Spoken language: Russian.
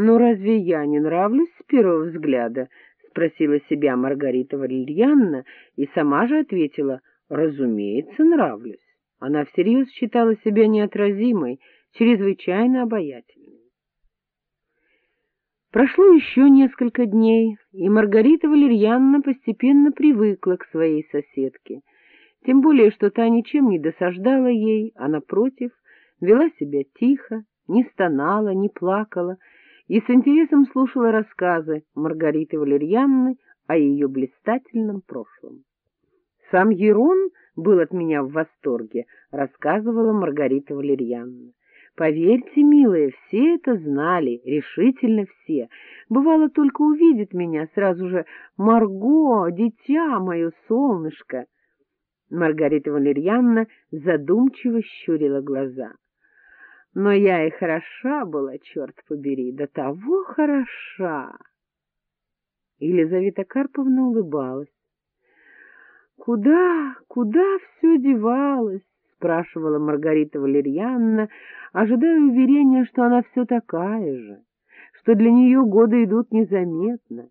«Ну, разве я не нравлюсь с первого взгляда?» — спросила себя Маргарита Валерьяновна и сама же ответила, «Разумеется, нравлюсь». Она всерьез считала себя неотразимой, чрезвычайно обаятельной. Прошло еще несколько дней, и Маргарита Валерьяновна постепенно привыкла к своей соседке, тем более, что та ничем не досаждала ей, а, напротив, вела себя тихо, не стонала, не плакала и с интересом слушала рассказы Маргариты Валерьяновны о ее блистательном прошлом. Сам Ерон был от меня в восторге, рассказывала Маргарита Валерьяновна. Поверьте, милая, все это знали, решительно все. Бывало, только увидит меня сразу же «Марго, дитя мое, солнышко!» Маргарита Валерьяновна задумчиво щурила глаза. Но я и хороша была, черт побери, до того хороша. Елизавета Карповна улыбалась. Куда, куда все девалось? спрашивала Маргарита Валерьяновна, ожидая уверения, что она все такая же, что для нее годы идут незаметно,